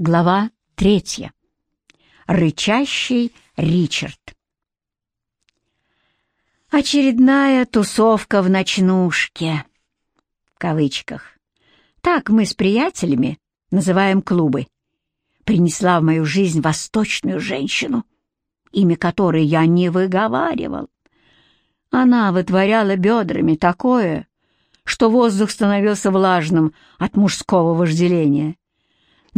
Глава третья. Рычащий Ричард. Очередная тусовка в ночнушке. В кавычках. Так мы с приятелями называем клубы. Принесла в мою жизнь восточную женщину, имя которой я не выговаривал. Она вытворяла бедрами такое, что воздух становился влажным от мужского вожделения.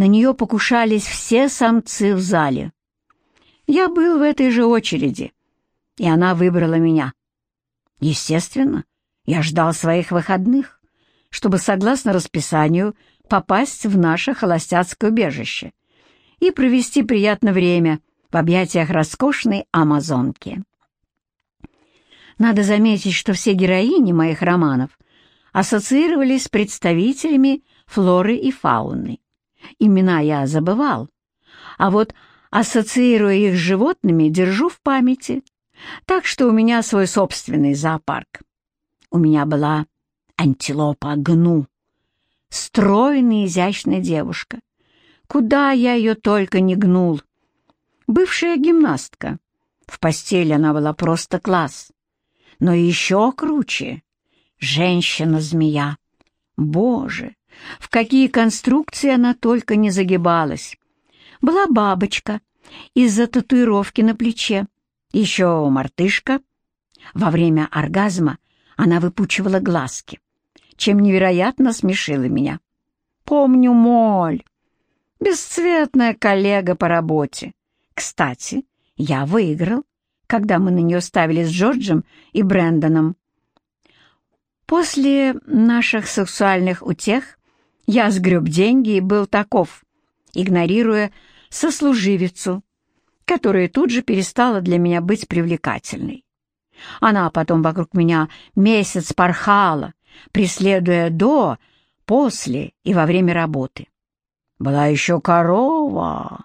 На нее покушались все самцы в зале. Я был в этой же очереди, и она выбрала меня. Естественно, я ждал своих выходных, чтобы, согласно расписанию, попасть в наше холостяцкое убежище и провести приятное время в объятиях роскошной амазонки. Надо заметить, что все героини моих романов ассоциировались с представителями флоры и фауны. Имена я забывал, а вот, ассоциируя их с животными, держу в памяти. Так что у меня свой собственный зоопарк. У меня была антилопа Гну, стройная изящная девушка. Куда я ее только не гнул. Бывшая гимнастка. В постели она была просто класс. Но еще круче — женщина-змея. Боже, в какие конструкции она только не загибалась. Была бабочка из-за татуировки на плече, еще мартышка. Во время оргазма она выпучивала глазки, чем невероятно смешила меня. Помню моль, бесцветная коллега по работе. Кстати, я выиграл, когда мы на нее ставили с Джорджем и Брэндоном. После наших сексуальных утех я сгреб деньги и был таков, игнорируя сослуживицу, которая тут же перестала для меня быть привлекательной. Она потом вокруг меня месяц порхала, преследуя до, после и во время работы. Была еще корова,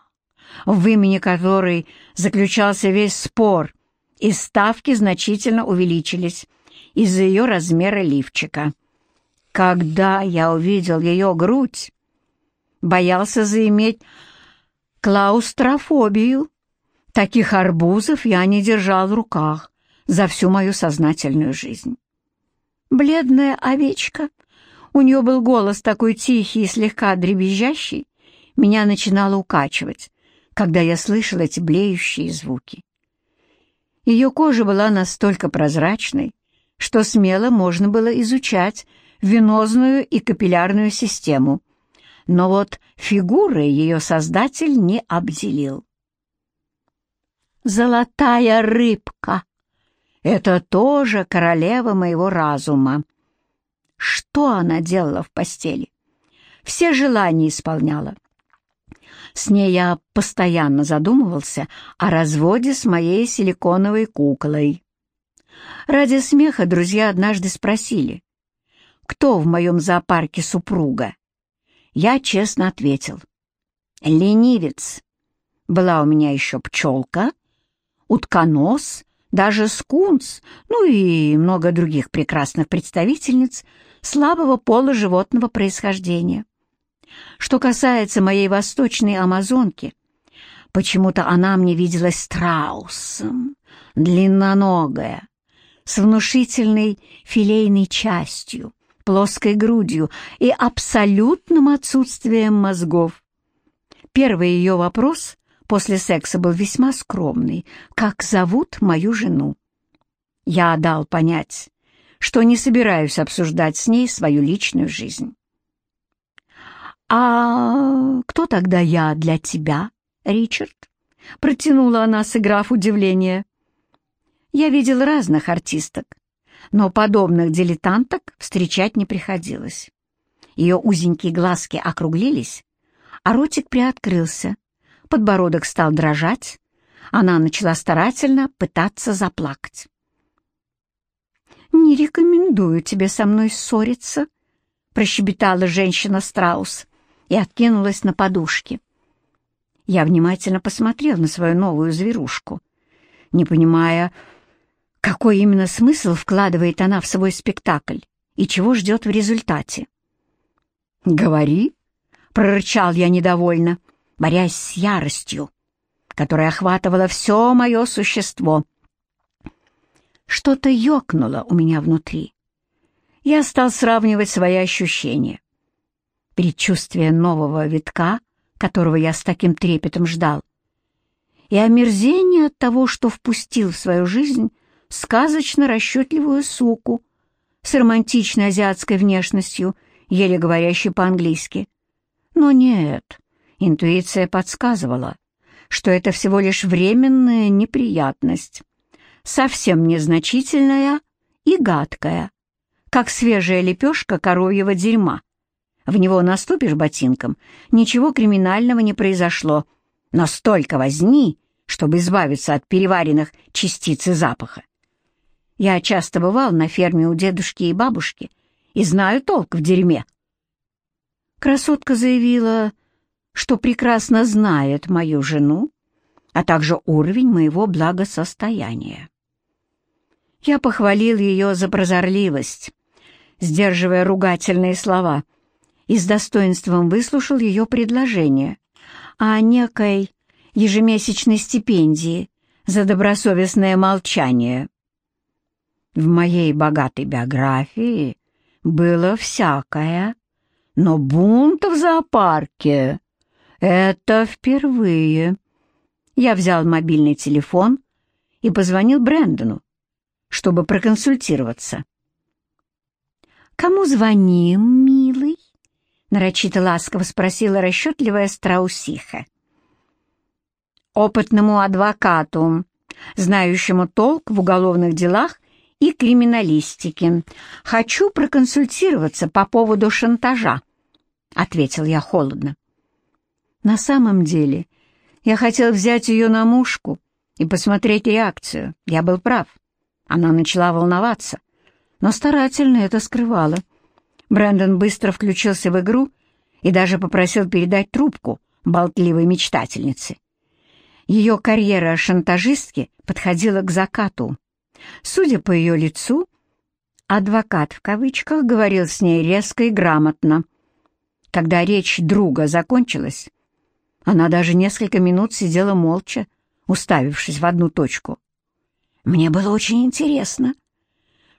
в имени которой заключался весь спор, и ставки значительно увеличились из-за ее размера лифчика. Когда я увидел ее грудь, боялся заиметь клаустрофобию. Таких арбузов я не держал в руках за всю мою сознательную жизнь. Бледная овечка, у нее был голос такой тихий и слегка дребезжащий, меня начинало укачивать, когда я слышал эти блеющие звуки. Ее кожа была настолько прозрачной, что смело можно было изучать венозную и капиллярную систему, но вот фигуры ее создатель не обделил. «Золотая рыбка» — это тоже королева моего разума. Что она делала в постели? Все желания исполняла. С ней я постоянно задумывался о разводе с моей силиконовой куклой. Ради смеха друзья однажды спросили, кто в моем зоопарке супруга? Я честно ответил. Ленивец. Была у меня еще пчелка, утконос, даже скунс, ну и много других прекрасных представительниц слабого пола животного происхождения. Что касается моей восточной амазонки, почему-то она мне виделась страусом, длинноногая, с внушительной филейной частью, плоской грудью и абсолютным отсутствием мозгов. Первый ее вопрос после секса был весьма скромный. «Как зовут мою жену?» Я дал понять, что не собираюсь обсуждать с ней свою личную жизнь. «А кто тогда я для тебя, Ричард?» — протянула она, сыграв удивление. «Я видел разных артисток, но подобных дилетанток встречать не приходилось. Ее узенькие глазки округлились, а ротик приоткрылся, подбородок стал дрожать, она начала старательно пытаться заплакать. «Не рекомендую тебе со мной ссориться», — прощебетала женщина-страус и откинулась на подушки. Я внимательно посмотрел на свою новую зверушку, не понимая, какой именно смысл вкладывает она в свой спектакль и чего ждет в результате? «Говори», — прорычал я недовольно, борясь с яростью, которая охватывала все мое существо. Что-то ёкнуло у меня внутри. Я стал сравнивать свои ощущения. Предчувствие нового витка, которого я с таким трепетом ждал, и омерзение от того, что впустил в свою жизнь сказочно расчетливую суку с романтичной азиатской внешностью, еле говорящей по-английски. Но нет, интуиция подсказывала, что это всего лишь временная неприятность, совсем незначительная и гадкая, как свежая лепешка коровьего дерьма. В него наступишь ботинком, ничего криминального не произошло, но столько возни, чтобы избавиться от переваренных частиц и запаха. Я часто бывал на ферме у дедушки и бабушки и знаю толк в дерьме. Красотка заявила, что прекрасно знает мою жену, а также уровень моего благосостояния. Я похвалил ее за прозорливость, сдерживая ругательные слова, и с достоинством выслушал ее предложение о некой ежемесячной стипендии за добросовестное молчание. В моей богатой биографии было всякое, но бунт в зоопарке — это впервые. Я взял мобильный телефон и позвонил Брэндону, чтобы проконсультироваться. «Кому звоним, милый?» — нарочито ласково спросила расчетливая страусиха опытному адвокату, знающему толк в уголовных делах и криминалистике. Хочу проконсультироваться по поводу шантажа», — ответил я холодно. «На самом деле я хотел взять ее на мушку и посмотреть реакцию. Я был прав. Она начала волноваться, но старательно это скрывала. Брэндон быстро включился в игру и даже попросил передать трубку болтливой мечтательнице. Ее карьера шантажистки подходила к закату. Судя по ее лицу, адвокат в кавычках говорил с ней резко и грамотно. Когда речь друга закончилась, она даже несколько минут сидела молча, уставившись в одну точку. Мне было очень интересно,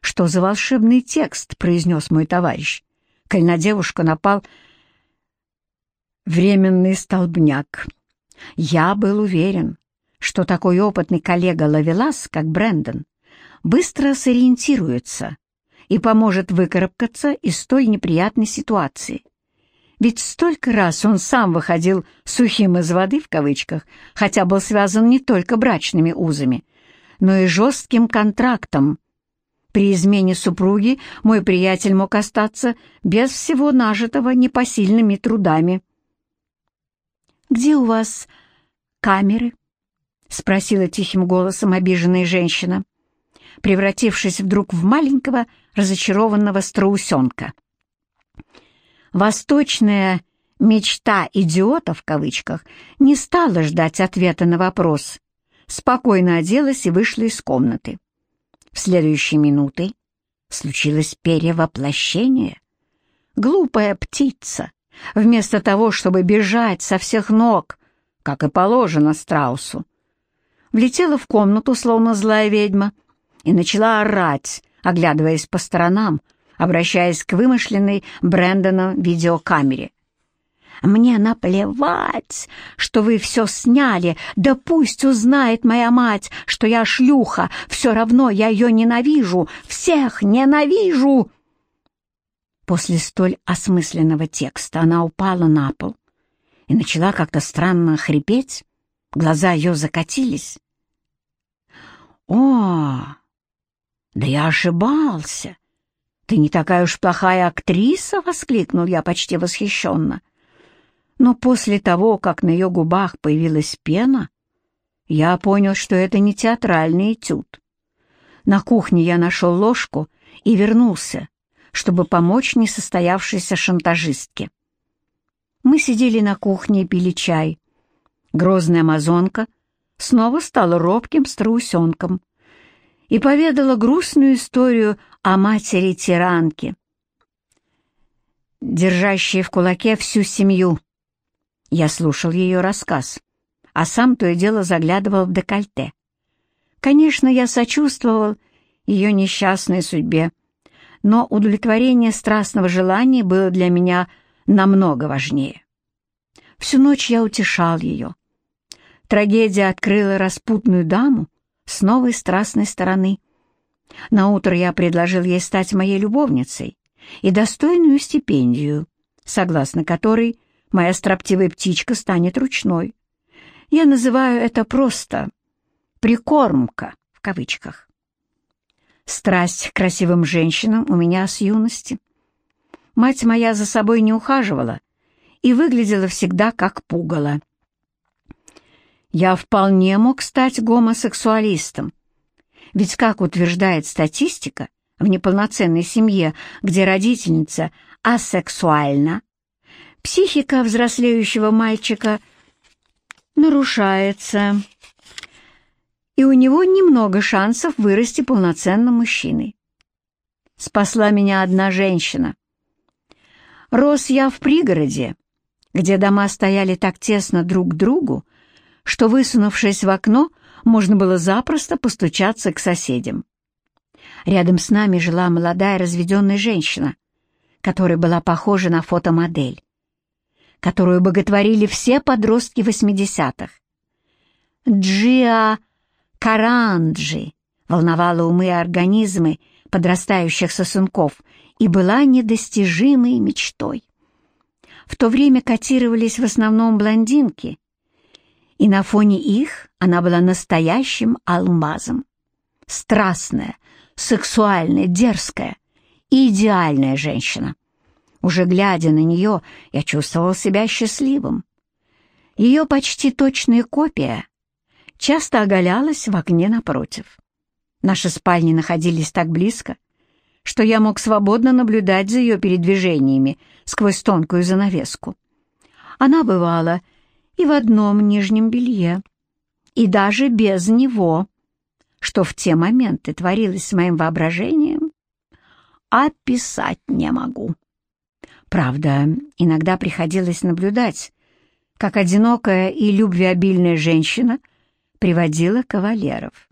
что за волшебный текст произнес мой товарищ, коль на девушку напал временный столбняк. Я был уверен, что такой опытный коллега Лавелас, как Брэндон, быстро сориентируется и поможет выкарабкаться из той неприятной ситуации. Ведь столько раз он сам выходил «сухим из воды» в кавычках, хотя был связан не только брачными узами, но и жестким контрактом. При измене супруги мой приятель мог остаться без всего нажитого непосильными трудами. «Где у вас камеры?» — спросила тихим голосом обиженная женщина, превратившись вдруг в маленького разочарованного страусенка. Восточная «мечта идиота» в кавычках не стала ждать ответа на вопрос, спокойно оделась и вышла из комнаты. В следующие минуты случилось перевоплощение. Глупая птица, вместо того, чтобы бежать со всех ног, как и положено страусу, влетела в комнату, словно злая ведьма, и начала орать, оглядываясь по сторонам, обращаясь к вымышленной Брэндоном видеокамере. «Мне наплевать, что вы все сняли, да пусть узнает моя мать, что я шлюха, все равно я ее ненавижу, всех ненавижу!» После столь осмысленного текста она упала на пол и начала как-то странно хрипеть, глаза ее закатились. «О, да я ошибался! Ты не такая уж плохая актриса!» — воскликнул я почти восхищенно. Но после того, как на ее губах появилась пена, я понял, что это не театральный этюд. На кухне я нашел ложку и вернулся, чтобы помочь несостоявшейся шантажистке. Мы сидели на кухне и пили чай. Грозная амазонка снова стала робким страусенком и поведала грустную историю о матери-тиранке, держащей в кулаке всю семью. Я слушал ее рассказ, а сам то и дело заглядывал в декольте. Конечно, я сочувствовал ее несчастной судьбе, но удовлетворение страстного желания было для меня намного важнее. Всю ночь я утешал ее. Трагедия открыла распутную даму с новой страстной стороны. Наутро я предложил ей стать моей любовницей и достойную стипендию, согласно которой моя строптивая птичка станет ручной. Я называю это просто «прикормка» в кавычках. Страсть к красивым женщинам у меня с юности. Мать моя за собой не ухаживала и выглядела всегда как пугало. Я вполне мог стать гомосексуалистом, ведь, как утверждает статистика, в неполноценной семье, где родительница асексуальна, психика взрослеющего мальчика нарушается, и у него немного шансов вырасти полноценным мужчиной. Спасла меня одна женщина. Рос я в пригороде, где дома стояли так тесно друг к другу, что, высунувшись в окно, можно было запросто постучаться к соседям. Рядом с нами жила молодая разведенная женщина, которая была похожа на фотомодель, которую боготворили все подростки 80-х. Джиа Каранджи волновала умы и организмы подрастающих сосунков и была недостижимой мечтой. В то время котировались в основном блондинки, и на фоне их она была настоящим алмазом. Страстная, сексуальная, дерзкая и идеальная женщина. Уже глядя на нее, я чувствовал себя счастливым. Ее почти точная копия часто оголялась в окне напротив. Наши спальни находились так близко, что я мог свободно наблюдать за ее передвижениями сквозь тонкую занавеску. Она бывала и в одном нижнем белье, и даже без него, что в те моменты творилось с моим воображением, описать не могу. Правда, иногда приходилось наблюдать, как одинокая и любвеобильная женщина приводила кавалеров.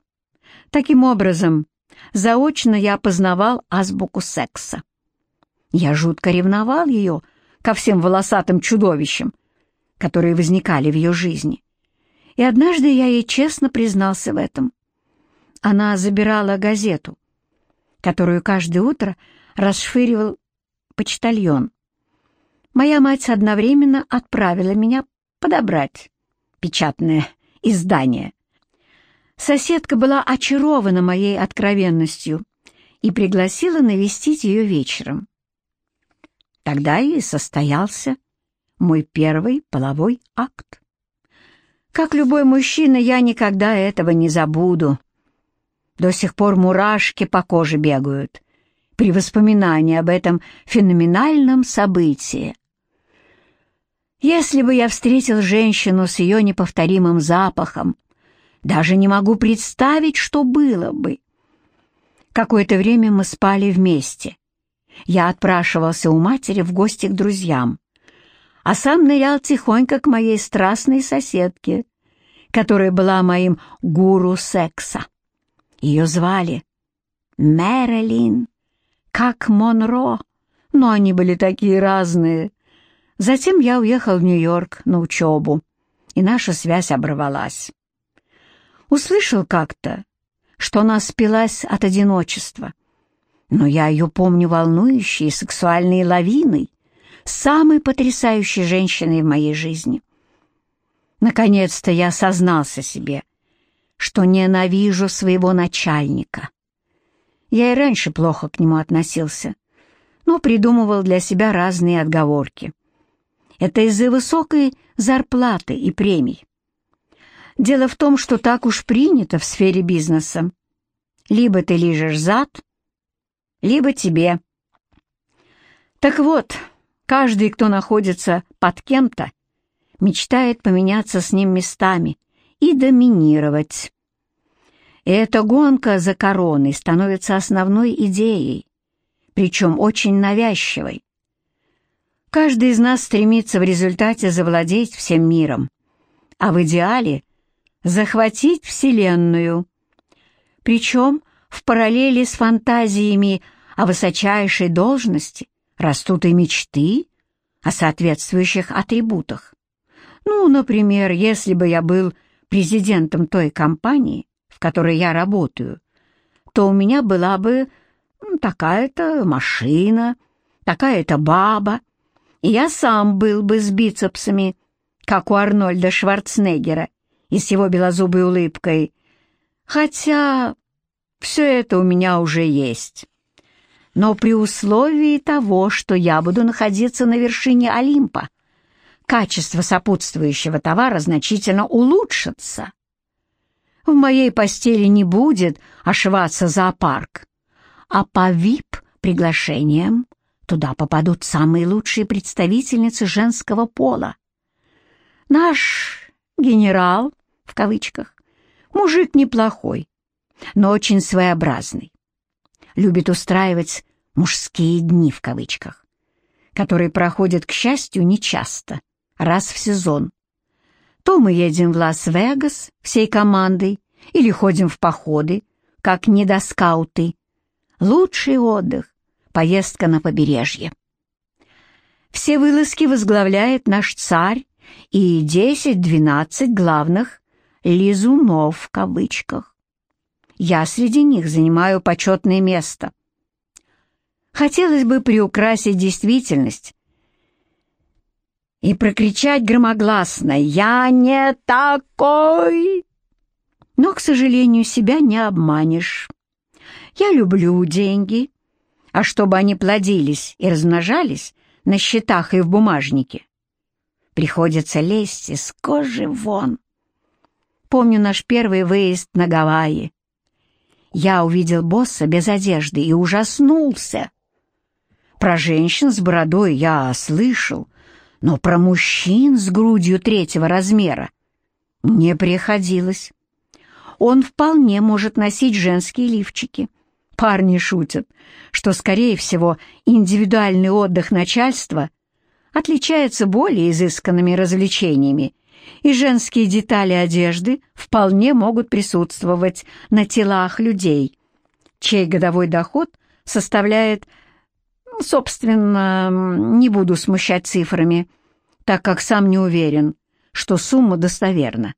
Таким образом, заочно я познавал азбуку секса. Я жутко ревновал ее ко всем волосатым чудовищам, которые возникали в ее жизни. И однажды я ей честно признался в этом. Она забирала газету, которую каждое утро расшвыривал почтальон. Моя мать одновременно отправила меня подобрать печатное издание. Соседка была очарована моей откровенностью и пригласила навестить ее вечером. Тогда и состоялся мой первый половой акт. Как любой мужчина, я никогда этого не забуду. До сих пор мурашки по коже бегают при воспоминании об этом феноменальном событии. Если бы я встретил женщину с ее неповторимым запахом, даже не могу представить, что было бы. Какое-то время мы спали вместе. Я отпрашивался у матери в гости к друзьям а сам нырял тихонько к моей страстной соседке, которая была моим гуру секса. Ее звали Мэрилин, как Монро, но они были такие разные. Затем я уехал в Нью-Йорк на учебу, и наша связь оборвалась. Услышал как-то, что она спилась от одиночества, но я ее помню волнующей сексуальной лавиной, самой потрясающей женщиной в моей жизни. Наконец-то я осознался себе, что ненавижу своего начальника. Я и раньше плохо к нему относился, но придумывал для себя разные отговорки. Это из-за высокой зарплаты и премий. Дело в том, что так уж принято в сфере бизнеса. Либо ты лижешь зад, либо тебе. Так вот, Каждый, кто находится под кем-то, мечтает поменяться с ним местами и доминировать. И эта гонка за короной становится основной идеей, причем очень навязчивой. Каждый из нас стремится в результате завладеть всем миром, а в идеале захватить Вселенную. Причем в параллели с фантазиями о высочайшей должности растут и мечты о соответствующих атрибутах. Ну, например, если бы я был президентом той компании, в которой я работаю, то у меня была бы такая-то машина, такая-то баба, и я сам был бы с бицепсами, как у Арнольда Шварценеггера, и с его белозубой улыбкой. Хотя все это у меня уже есть. Но при условии того, что я буду находиться на вершине Олимпа, качество сопутствующего товара значительно улучшится. В моей постели не будет ошиваться зоопарк, а по ВИП-приглашениям туда попадут самые лучшие представительницы женского пола. Наш «генерал», в кавычках, мужик неплохой, но очень своеобразный. Любит устраивать «мужские дни» в кавычках, которые проходят, к счастью, нечасто, раз в сезон. То мы едем в Лас-Вегас всей командой или ходим в походы, как недоскауты. Лучший отдых — поездка на побережье. Все вылазки возглавляет наш царь и 10-12 главных «лизунов» в кавычках. Я среди них занимаю почетное место. Хотелось бы приукрасить действительность и прокричать громогласно «Я не такой!» Но, к сожалению, себя не обманешь. Я люблю деньги, а чтобы они плодились и размножались на счетах и в бумажнике, приходится лезть из кожи вон. Помню наш первый выезд на Гавайи. Я увидел босса без одежды и ужаснулся. Про женщин с бородой я слышал, но про мужчин с грудью третьего размера не приходилось. Он вполне может носить женские лифчики. Парни шутят, что, скорее всего, индивидуальный отдых начальства отличается более изысканными развлечениями, и женские детали одежды вполне могут присутствовать на телах людей, чей годовой доход составляет, собственно, не буду смущать цифрами, так как сам не уверен, что сумма достоверна.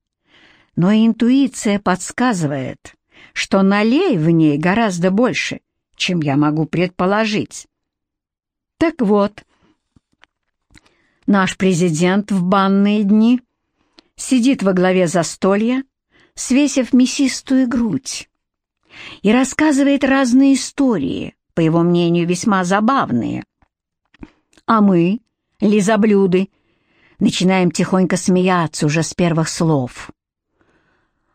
Но интуиция подсказывает, что налей в ней гораздо больше, чем я могу предположить. Так вот, наш президент в банные дни сидит во главе застолья, свесив мясистую грудь, и рассказывает разные истории, по его мнению, весьма забавные. А мы, лизоблюды, начинаем тихонько смеяться уже с первых слов.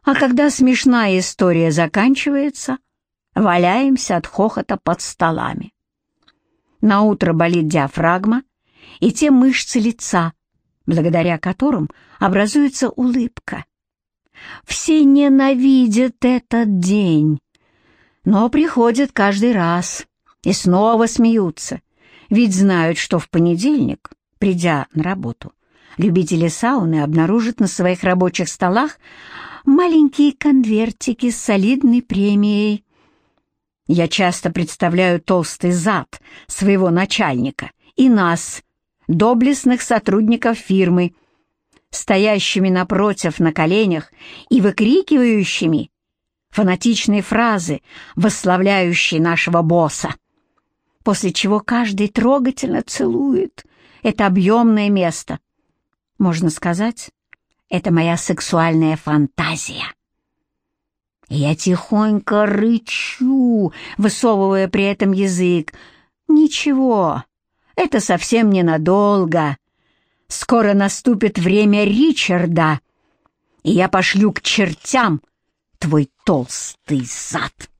А когда смешная история заканчивается, валяемся от хохота под столами. На утро болит диафрагма и те мышцы лица, благодаря которым образуется улыбка. Все ненавидят этот день, но приходят каждый раз и снова смеются, ведь знают, что в понедельник, придя на работу, любители сауны обнаружат на своих рабочих столах маленькие конвертики с солидной премией. Я часто представляю толстый зад своего начальника и нас, доблестных сотрудников фирмы, стоящими напротив на коленях и выкрикивающими фанатичные фразы, восславляющие нашего босса, после чего каждый трогательно целует это объемное место. Можно сказать, это моя сексуальная фантазия. я тихонько рычу, высовывая при этом язык. Ничего, это совсем ненадолго. Скоро наступит время Ричарда, и я пошлю к чертям твой толстый зад.